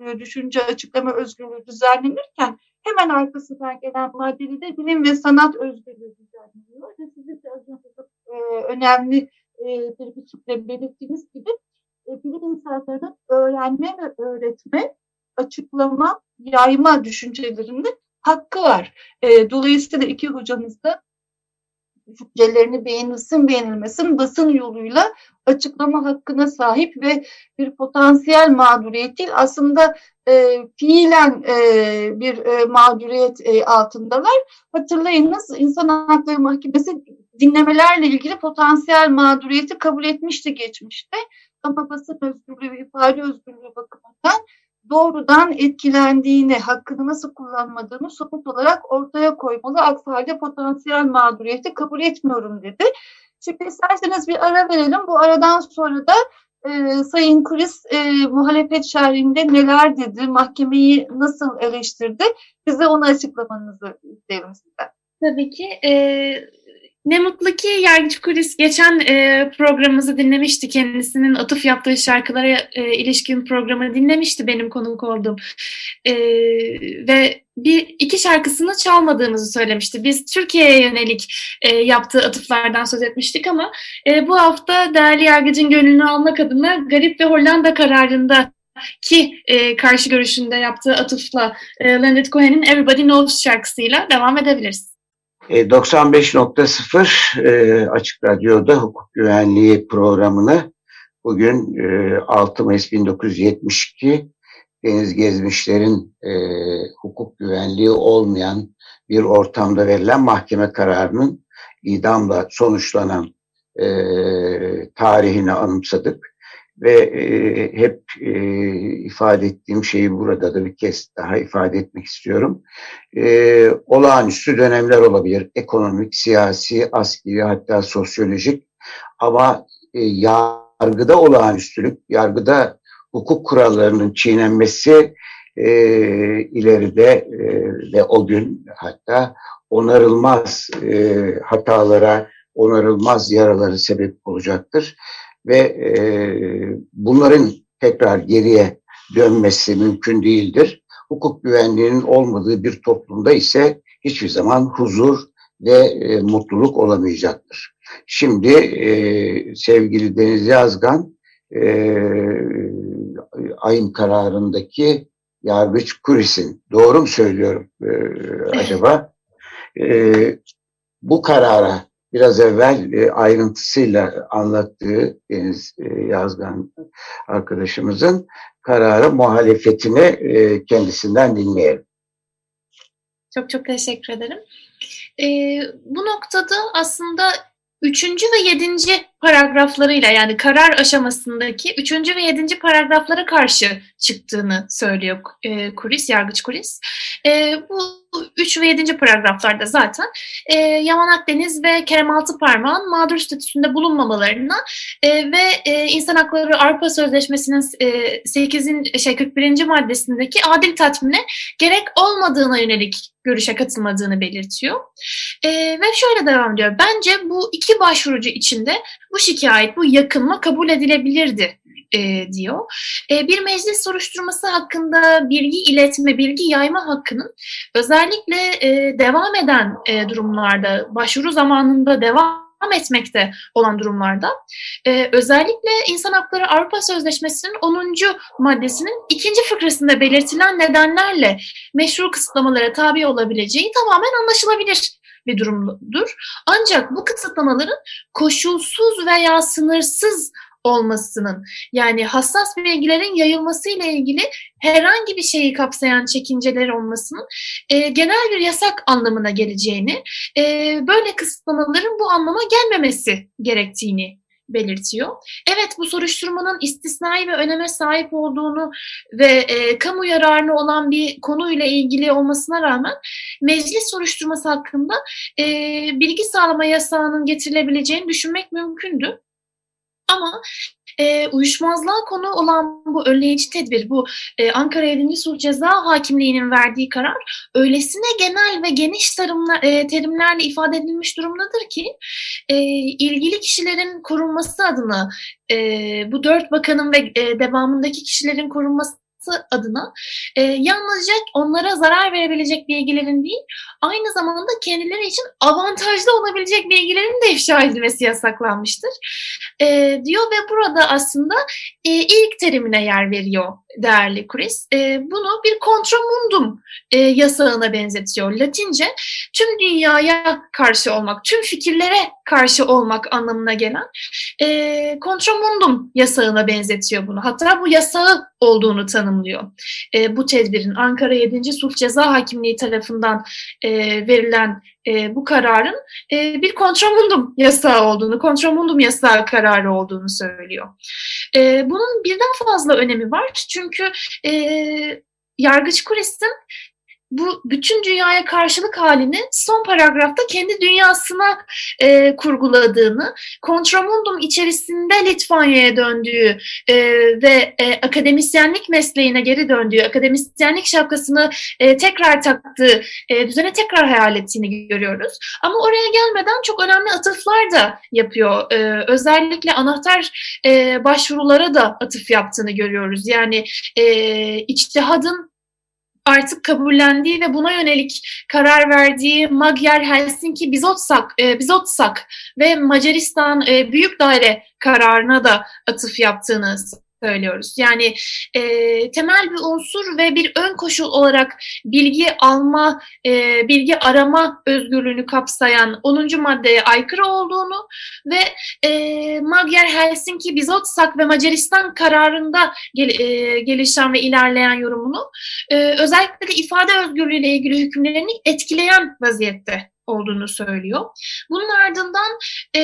özgürlüğü, düşünce açıklama özgürlüğü düzenlenirken hemen arkasından gelen maddede de bilim ve sanat özgürlüğü düzenleniyor. Ve sizin de e, önemli e, bir biçimde belirttiğiniz gibi e, bilim insanlarının öğrenme ve öğretme, açıklama, yayma düşüncelerinde hakkı var. E, dolayısıyla iki hocamız da düşüncelerini beğenilsin beğenilmesin basın yoluyla açıklama hakkına sahip ve bir potansiyel mağduriyet değil aslında e, fiilen e, bir e, mağduriyet e, altındalar. Hatırlayınız İnsan Hakları Mahkemesi dinlemelerle ilgili potansiyel mağduriyeti kabul etmişti geçmişte. Ama basın özgürlüğü ve ifade özgürlüğü bakımından doğrudan etkilendiğini, hakkını nasıl kullanmadığını somut olarak ortaya koymalı. Aksi halde potansiyel mağduriyeti kabul etmiyorum dedi. Şimdi isterseniz bir ara verelim. Bu aradan sonra da e, Sayın Kuris e, muhalefet şerhinde neler dedi, mahkemeyi nasıl eleştirdi? Bize onu açıklamanızı isterim sizden. Tabii ki. E, ne mutlu ki Yargıç Kuris geçen e, programımızı dinlemişti. Kendisinin atıf yaptığı şarkılara e, ilişkin programı dinlemişti benim konuk olduğum. E, ve bir iki şarkısını çalmadığımızı söylemişti. Biz Türkiye'ye yönelik e, yaptığı atıflardan söz etmiştik ama e, bu hafta değerli yargıcın gönlünü almak adına Garip ve Hollanda kararında ki e, karşı görüşünde yaptığı atıfla e, Leonard Cohen'in Everybody Knows şarkısıyla devam edebiliriz. 95.0 e, e, Açık Radyo'da hukuk güvenliği programını bugün 6 Mayıs 1972 Deniz Gezmişler'in e, hukuk güvenliği olmayan bir ortamda verilen mahkeme kararının idamla sonuçlanan e, tarihini anımsadık ve e, hep e, ifade ettiğim şeyi burada da bir kez daha ifade etmek istiyorum. E, olağanüstü dönemler olabilir. Ekonomik, siyasi, askeri hatta sosyolojik ama e, yargıda olağanüstülük, yargıda hukuk kurallarının çiğnenmesi e, ileride e, ve o gün hatta onarılmaz e, hatalara, onarılmaz yaraları sebep olacaktır ve e, bunların tekrar geriye dönmesi mümkün değildir. Hukuk güvenliğinin olmadığı bir toplumda ise hiçbir zaman huzur ve e, mutluluk olamayacaktır. Şimdi e, sevgili Deniz Yazgan e, ayın kararındaki yargıç Kuris'in doğru mu söylüyorum e, acaba? E, bu karara biraz evvel e, ayrıntısıyla anlattığı Deniz e, Yazgan arkadaşımızın kararı muhalefetini e, kendisinden dinleyelim. Çok çok teşekkür ederim. E, bu noktada aslında üçüncü ve yedinci paragraflarıyla yani karar aşamasındaki üçüncü ve yedinci paragraflara karşı çıktığını söylüyor e, Kuris, Yargıç Kuris. E, bu üç ve yedinci paragraflarda zaten e, Yaman Akdeniz ve Kerem Altıparmak'ın mağdur statüsünde bulunmamalarına e, ve e, İnsan Hakları Avrupa Sözleşmesi'nin e, 8'in şey 41. maddesindeki adil tatmine gerek olmadığına yönelik görüşe katılmadığını belirtiyor. E, ve şöyle devam ediyor. Bence bu iki başvurucu içinde bu şikayet, bu yakınma kabul edilebilirdi e, diyor. E, bir meclis soruşturması hakkında bilgi iletme, bilgi yayma hakkının özellikle e, devam eden e, durumlarda, başvuru zamanında devam etmekte olan durumlarda e, özellikle İnsan Hakları Avrupa Sözleşmesi'nin 10. maddesinin ikinci fıkrasında belirtilen nedenlerle meşru kısıtlamalara tabi olabileceği tamamen anlaşılabilir bir durumdur. Ancak bu kısıtlamaların koşulsuz veya sınırsız olmasının yani hassas bilgilerin yayılması ile ilgili herhangi bir şeyi kapsayan çekinceler olmasının e, genel bir yasak anlamına geleceğini, e, böyle kısıtlamaların bu anlama gelmemesi gerektiğini belirtiyor. Evet bu soruşturmanın istisnai ve öneme sahip olduğunu ve e, kamu yararına olan bir konuyla ilgili olmasına rağmen meclis soruşturması hakkında e, bilgi sağlama yasağının getirilebileceğini düşünmek mümkündü. Ama e, uyuşmazlığa konu olan bu önleyici tedbir, bu e, Ankara 7. Sulh Ceza Hakimliği'nin verdiği karar öylesine genel ve geniş tarımla, e, terimlerle ifade edilmiş durumdadır ki e, ilgili kişilerin korunması adına e, bu dört bakanın ve e, devamındaki kişilerin korunması adına e, yalnızca onlara zarar verebilecek bilgilerin değil, aynı zamanda kendileri için avantajlı olabilecek bilgilerin de ifşa edilmesi yasaklanmıştır. E, diyor ve burada aslında e, ilk terimine yer veriyor değerli Chris. E, bunu bir contramundum e, yasağına benzetiyor. Latince tüm dünyaya karşı olmak, tüm fikirlere karşı olmak anlamına gelen e, contramundum yasağına benzetiyor bunu. Hatta bu yasağı olduğunu tanımlıyor. E, bu tedbirin Ankara 7. Sulh Ceza Hakimliği tarafından e, verilen e, bu kararın e, bir kontramundum yasağı olduğunu, kontramundum yasağı kararı olduğunu söylüyor. E, bunun birden fazla önemi var çünkü e, Yargıç Kuris'in bu bütün dünyaya karşılık halini son paragrafta kendi dünyasına e, kurguladığını, kontramundum içerisinde Litvanya'ya döndüğü e, ve e, akademisyenlik mesleğine geri döndüğü, akademisyenlik şapkasını e, tekrar taktığı, e, düzene tekrar hayal ettiğini görüyoruz. Ama oraya gelmeden çok önemli atıflar da yapıyor. E, özellikle anahtar e, başvurulara da atıf yaptığını görüyoruz. Yani e, içtihadın artık kabullendiği ve buna yönelik karar verdiği Magyar Helsinki Bizotsak, e, Bizotsak ve Macaristan e, Büyük Daire kararına da atıf yaptığını söylüyoruz. Yani e, temel bir unsur ve bir ön koşul olarak bilgi alma, e, bilgi arama özgürlüğünü kapsayan 10. maddeye aykırı olduğunu ve e, Magyar Helsinki Bizotsak ve Macaristan kararında gel, e, gelişen ve ilerleyen yorumunu e, özellikle de ifade özgürlüğüyle ilgili hükümlerini etkileyen vaziyette olduğunu söylüyor. Bunun ardından e,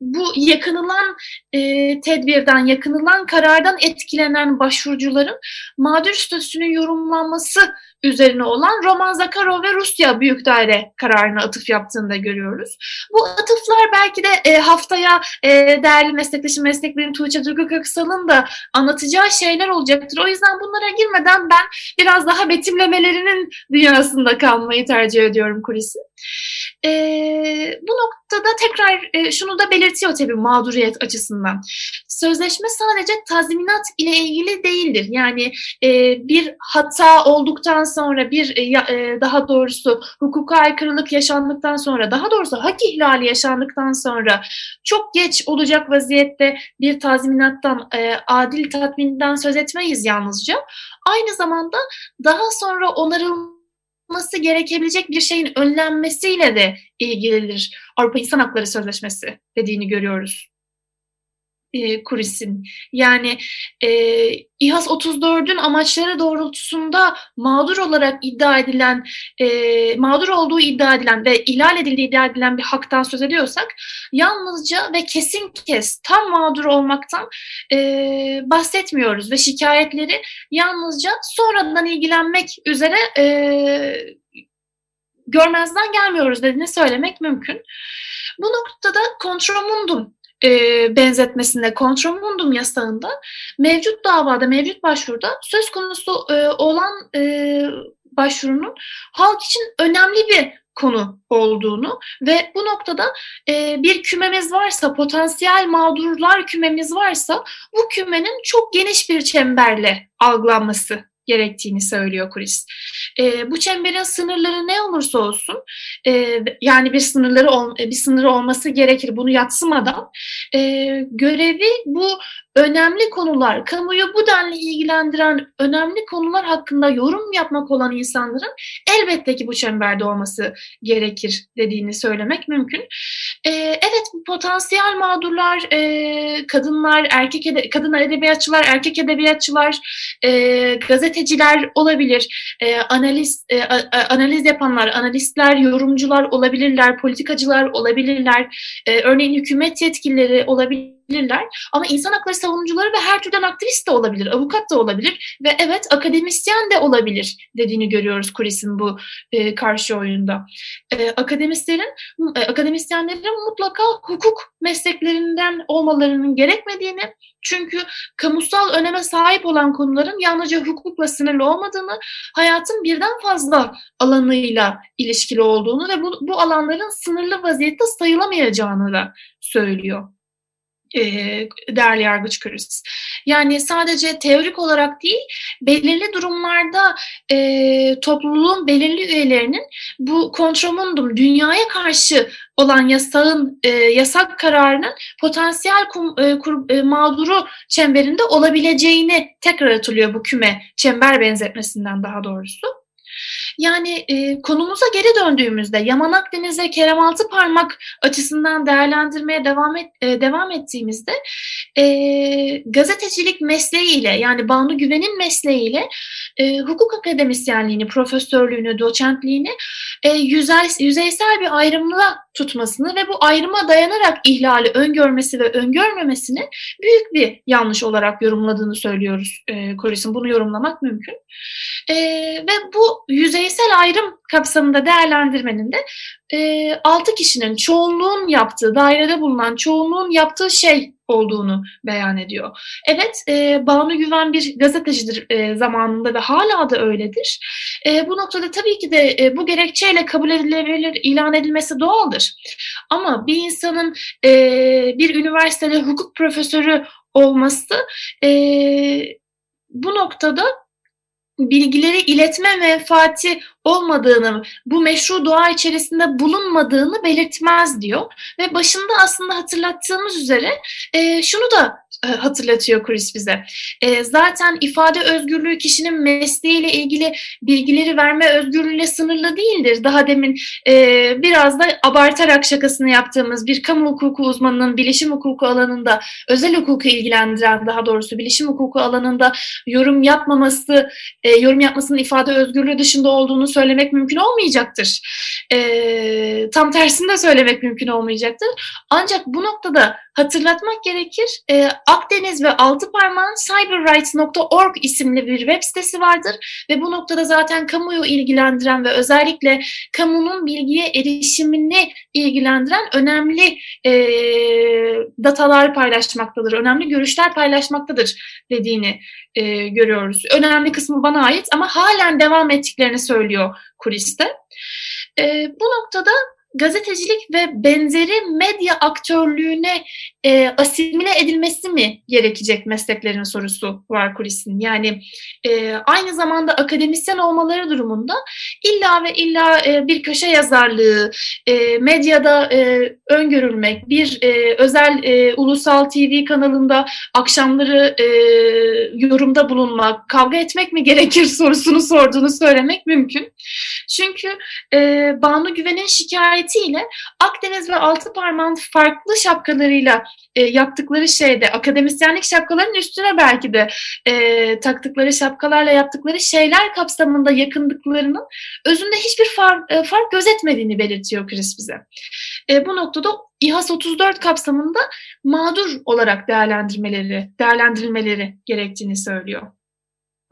bu yakınılan e, tedbirden, yakınılan karardan etkilenen başvurucuların mağdur statüsünün yorumlanması üzerine olan Roman Zakharov ve Rusya Büyük Daire kararına atıf yaptığını da görüyoruz. Bu atıflar belki de e, haftaya e, değerli meslektaşım mesleklerin Tuğçe Duygu Köksal'ın da anlatacağı şeyler olacaktır. O yüzden bunlara girmeden ben biraz daha betimlemelerinin dünyasında kalmayı tercih ediyorum kulisin. E, bu noktada tekrar e, şunu da belirtiyor tabii mağduriyet açısından. Sözleşme sadece tazminat ile ilgili değildir. Yani e, bir hata olduktan sonra bir e, e, daha doğrusu hukuka aykırılık yaşandıktan sonra daha doğrusu hak ihlali yaşandıktan sonra çok geç olacak vaziyette bir tazminattan e, adil tatminden söz etmeyiz yalnızca. Aynı zamanda daha sonra onarılması gerekebilecek bir şeyin önlenmesiyle de ilgilidir. Avrupa İnsan Hakları Sözleşmesi dediğini görüyoruz e, Kuris'in. Yani e, İHAS 34'ün amaçları doğrultusunda mağdur olarak iddia edilen, e, mağdur olduğu iddia edilen ve ihlal edildiği iddia edilen bir haktan söz ediyorsak yalnızca ve kesin kes tam mağdur olmaktan e, bahsetmiyoruz ve şikayetleri yalnızca sonradan ilgilenmek üzere e, görmezden gelmiyoruz dediğini söylemek mümkün. Bu noktada Contramundum e, benzetmesinde Contramundum yasağında mevcut davada, mevcut başvuruda söz konusu e, olan e, başvurunun halk için önemli bir konu olduğunu ve bu noktada e, bir kümemiz varsa, potansiyel mağdurlar kümemiz varsa bu kümenin çok geniş bir çemberle algılanması gerektiğini söylüyor Chris. E, bu çemberin sınırları ne olursa olsun, e, yani bir sınırları ol, bir sınırı olması gerekir. Bunu yatsımadan e, görevi bu önemli konular, kamuyu bu denli ilgilendiren önemli konular hakkında yorum yapmak olan insanların elbette ki bu çemberde olması gerekir dediğini söylemek mümkün. E, evet potansiyel mağdurlar, e, kadınlar, erkek ede, kadın edebiyatçılar, erkek edebiyatçılar, e, gazeteciler olabilir, e, analiz e, analiz yapanlar, analistler, yorumcular olabilirler, politikacılar olabilirler, e, örneğin hükümet yetkilileri olabilirler ama insan hakları savunucuları ve her türden aktivist de olabilir, avukat da olabilir ve evet akademisyen de olabilir dediğini görüyoruz Kuris'in bu e, karşı oyunda. E, akademisyenlerin, e, akademisyenlerin mutlaka hukuk mesleklerinden olmalarının gerekmediğini çünkü kamusal öneme sahip olan konuların yalnızca hukukla sınırlı olmadığını, hayatın birden fazla alanıyla ilişkili olduğunu ve bu, bu alanların sınırlı vaziyette sayılamayacağını da söylüyor e, değerli yargıç Kırız. Yani sadece teorik olarak değil, belirli durumlarda e, topluluğun belirli üyelerinin bu kontromundum dünyaya karşı olan yasağın e, yasak kararının potansiyel kum, e, kur, e, mağduru çemberinde olabileceğini tekrar hatırlıyor bu küme çember benzetmesinden daha doğrusu. Yani e, konumuza geri döndüğümüzde Yaman Akdeniz ve Kerem Altıparmak açısından değerlendirmeye devam et, e, devam ettiğimizde e, gazetecilik mesleğiyle yani Banu Güven'in mesleğiyle e, hukuk akademisyenliğini, profesörlüğünü, doçentliğini e, yüzey, yüzeysel bir ayrımla tutmasını ve bu ayrıma dayanarak ihlali öngörmesi ve öngörmemesini büyük bir yanlış olarak yorumladığını söylüyoruz e, Koris'in. Bunu yorumlamak mümkün. E, ve bu yüzeysel ayrım kapsamında değerlendirmenin de e, 6 kişinin çoğunluğun yaptığı, dairede bulunan çoğunluğun yaptığı şey olduğunu beyan ediyor. Evet, e, Banu Güven bir gazetecidir e, zamanında ve hala da öyledir. E, bu noktada tabii ki de e, bu gerekçeyle kabul edilebilir, ilan edilmesi doğaldır. Ama bir insanın e, bir üniversitede hukuk profesörü olması e, bu noktada bilgileri iletme menfaati olmadığını, bu meşru doğa içerisinde bulunmadığını belirtmez diyor. Ve başında aslında hatırlattığımız üzere e, şunu da hatırlatıyor Chris bize. E, zaten ifade özgürlüğü kişinin mesleğiyle ilgili bilgileri verme özgürlüğüyle sınırlı değildir. Daha demin e, biraz da abartarak şakasını yaptığımız bir kamu hukuku uzmanının bilişim hukuku alanında, özel hukuku ilgilendiren daha doğrusu bilişim hukuku alanında yorum yapmaması, e, yorum yapmasının ifade özgürlüğü dışında olduğunu söylemek mümkün olmayacaktır. E, tam tersini de söylemek mümkün olmayacaktır. Ancak bu noktada hatırlatmak gerekir. E, Akdeniz ve Altıparmağın cyberrights.org isimli bir web sitesi vardır ve bu noktada zaten kamuyu ilgilendiren ve özellikle kamunun bilgiye erişimini ilgilendiren önemli e, datalar paylaşmaktadır, önemli görüşler paylaşmaktadır dediğini e, görüyoruz. Önemli kısmı bana ait ama halen devam ettiklerini söylüyor Kuris'te. E, bu noktada gazetecilik ve benzeri medya aktörlüğüne e, asimile edilmesi mi gerekecek mesleklerin sorusu var kulisin. Yani e, aynı zamanda akademisyen olmaları durumunda illa ve illa e, bir köşe yazarlığı, e, medyada e, öngörülmek, bir e, özel e, ulusal TV kanalında akşamları e, yorumda bulunmak, kavga etmek mi gerekir sorusunu sorduğunu söylemek mümkün. Çünkü e, Banu Güven'in şikayetiyle Akdeniz ve Altıparmağın farklı şapkalarıyla e, yaptıkları şeyde akademisyenlik şapkalarının üstüne belki de e, taktıkları şapkalarla yaptıkları şeyler kapsamında yakındıklarının özünde hiçbir fark, e, fark gözetmediğini belirtiyor Chris bize. E, bu noktada İHAS 34 kapsamında mağdur olarak değerlendirmeleri, değerlendirilmeleri gerektiğini söylüyor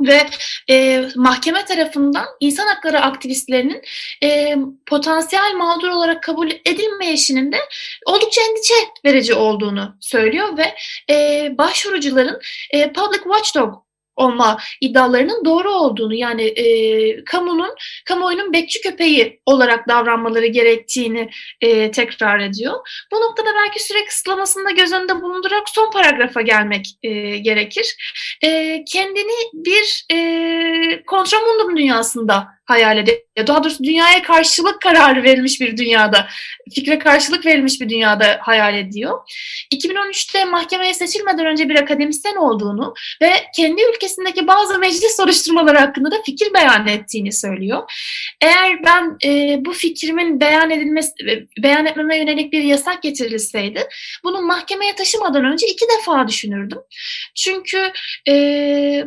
ve e, mahkeme tarafından insan hakları aktivistlerinin e, potansiyel mağdur olarak kabul edilmeyişinin de oldukça endişe verici olduğunu söylüyor ve e, başvurucuların e, public watchdog olma iddialarının doğru olduğunu yani e, kamunun kamuoyunun bekçi köpeği olarak davranmaları gerektiğini e, tekrar ediyor. Bu noktada belki süre kısıtlamasını da göz önünde bulundurarak son paragrafa gelmek e, gerekir. e, kendini bir e, kontramundum dünyasında hayal ediyor. Daha doğrusu dünyaya karşılık kararı verilmiş bir dünyada, fikre karşılık verilmiş bir dünyada hayal ediyor. 2013'te mahkemeye seçilmeden önce bir akademisyen olduğunu ve kendi ülkesindeki bazı meclis soruşturmaları hakkında da fikir beyan ettiğini söylüyor. Eğer ben e, bu fikrimin beyan edilmesi, beyan etmeme yönelik bir yasak getirilseydi, bunu mahkemeye taşımadan önce iki defa düşünürdüm. Çünkü e,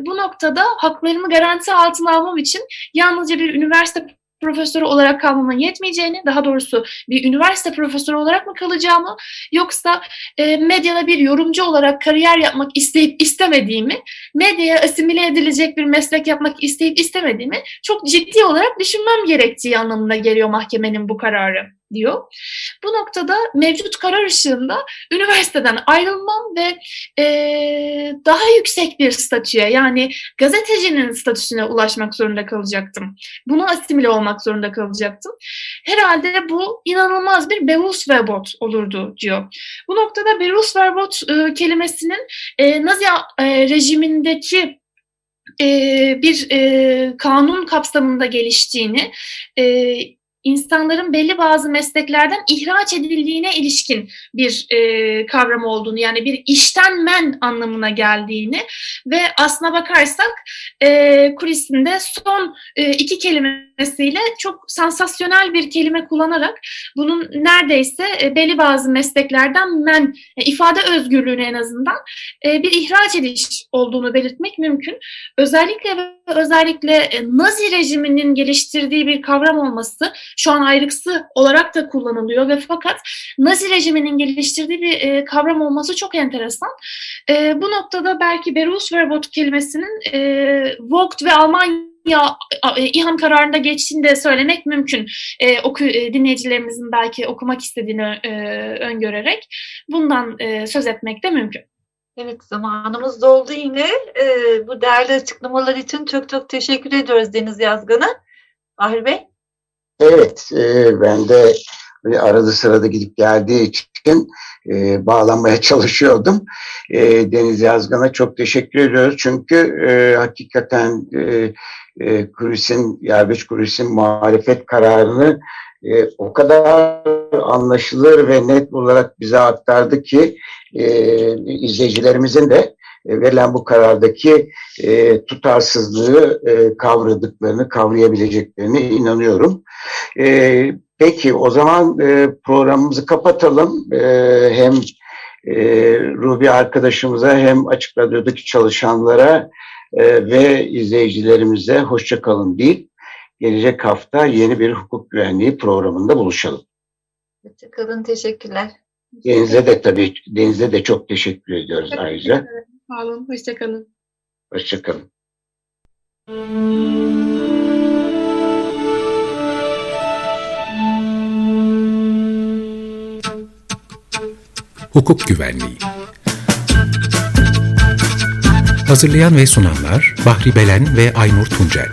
bu noktada haklarımı garanti altına almam için yalnızca bir üniversite profesörü olarak kalmamın yetmeyeceğini, daha doğrusu bir üniversite profesörü olarak mı kalacağımı yoksa e, medyada bir yorumcu olarak kariyer yapmak isteyip istemediğimi, medyaya asimile edilecek bir meslek yapmak isteyip istemediğimi çok ciddi olarak düşünmem gerektiği anlamına geliyor mahkemenin bu kararı diyor. Bu noktada mevcut karar ışığında üniversiteden ayrılmam ve e, daha yüksek bir statüye yani gazetecinin statüsüne ulaşmak zorunda kalacaktım. Buna asimile olmak zorunda kalacaktım. Herhalde bu inanılmaz bir Berufsverbot olurdu diyor. Bu noktada Berufsverbot e, kelimesinin e, Nazi e, rejimindeki e, bir e, kanun kapsamında geliştiğini, e, insanların belli bazı mesleklerden ihraç edildiğine ilişkin bir e, kavram olduğunu yani bir işten men anlamına geldiğini ve aslına bakarsak e, kulisinde son e, iki kelimesiyle çok sansasyonel bir kelime kullanarak bunun neredeyse e, belli bazı mesleklerden men e, ifade özgürlüğünü en azından e, bir ihraç ediş olduğunu belirtmek mümkün. Özellikle özellikle e, Nazi rejiminin geliştirdiği bir kavram olması şu an ayrıksı olarak da kullanılıyor ve fakat Nazi rejiminin geliştirdiği bir e, kavram olması çok enteresan. E, bu noktada belki Berufsverbot kelimesinin e, Vogt ve Almanya ya e, İHAM kararında geçtiğini de söylemek mümkün. E, oku, e, dinleyicilerimizin belki okumak istediğini e, öngörerek bundan e, söz etmek de mümkün. Evet zamanımız doldu yine. E, bu değerli açıklamalar için çok çok teşekkür ediyoruz Deniz Yazgan'a. Bahri Bey. Evet e, ben de arada sırada gidip geldiği için e, bağlanmaya çalışıyordum. E, Deniz Yazgan'a çok teşekkür ediyoruz. Çünkü e, hakikaten e, e, Kuris'in, Yargıç Kuris'in muhalefet kararını e, o kadar anlaşılır ve net olarak bize aktardı ki e, izleyicilerimizin de verilen bu karardaki e, tutarsızlığı e, kavradıklarını, kavrayabileceklerine inanıyorum. E, peki o zaman e, programımızı kapatalım. E, hem e, Ruby arkadaşımıza hem Açık Radyo'daki çalışanlara e, ve izleyicilerimize hoşçakalın değil. Gelecek hafta yeni bir hukuk güvenliği programında buluşalım. Hoşçakalın, teşekkürler. Deniz'e de tabii, Deniz'e de çok teşekkür ediyoruz ayrıca. Sağ olun, hoşçakalın. Hoşçakalın. Hukuk Güvenliği Hazırlayan ve sunanlar Bahri Belen ve Aynur Tuncel